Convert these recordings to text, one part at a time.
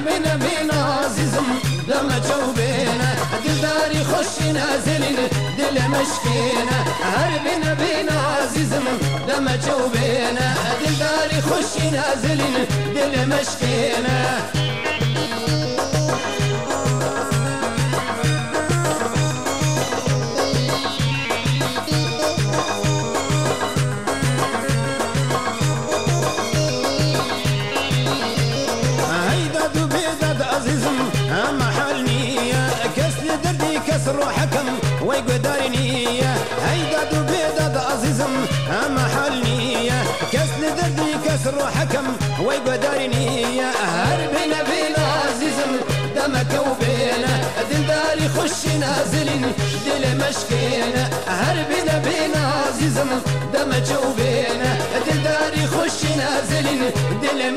بينا بينا عزيزم لما جو بينا دلداري خش نازلين دل مشكينا هربنا بينا عزيزم لما جو دلداري خش نازلين دل مشكينا كسر حكم ويقدرني. هيدا بيداد عزيزم أما حلني كسر دردي كسر حكم ويقدرني. هربنا بينا عزيزم دمك وبينا دلداري خش نازلين دل مشكينا هربنا بينا عزيزم دمك وبينا دلداري خش نازلين دل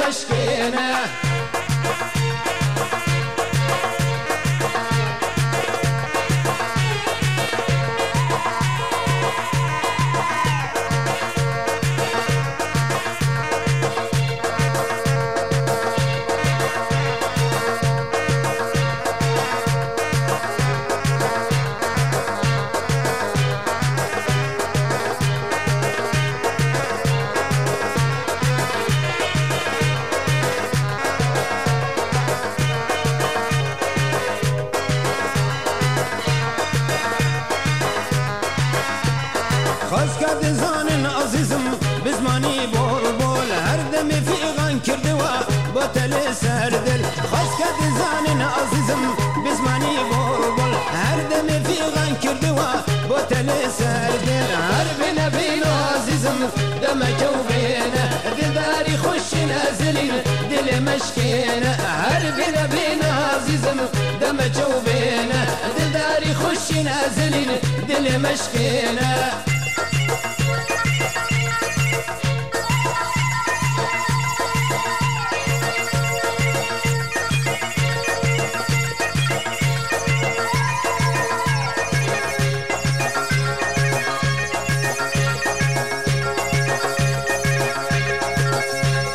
مشكينا خاص زانن عزیزم بزمانی بول بول هر دم فی غن کرده و بطل سردل خاص زانن عزیزم بزمانی بول بول هر دم فی غن کرده و بطل سردل هر بنا بین عزیزم دم جو بینه دلداری خوش نازلین دل مشکینه. هر بنا بین عزیزم دم جو بینه دلداری خوش نازلین دل مشکینه.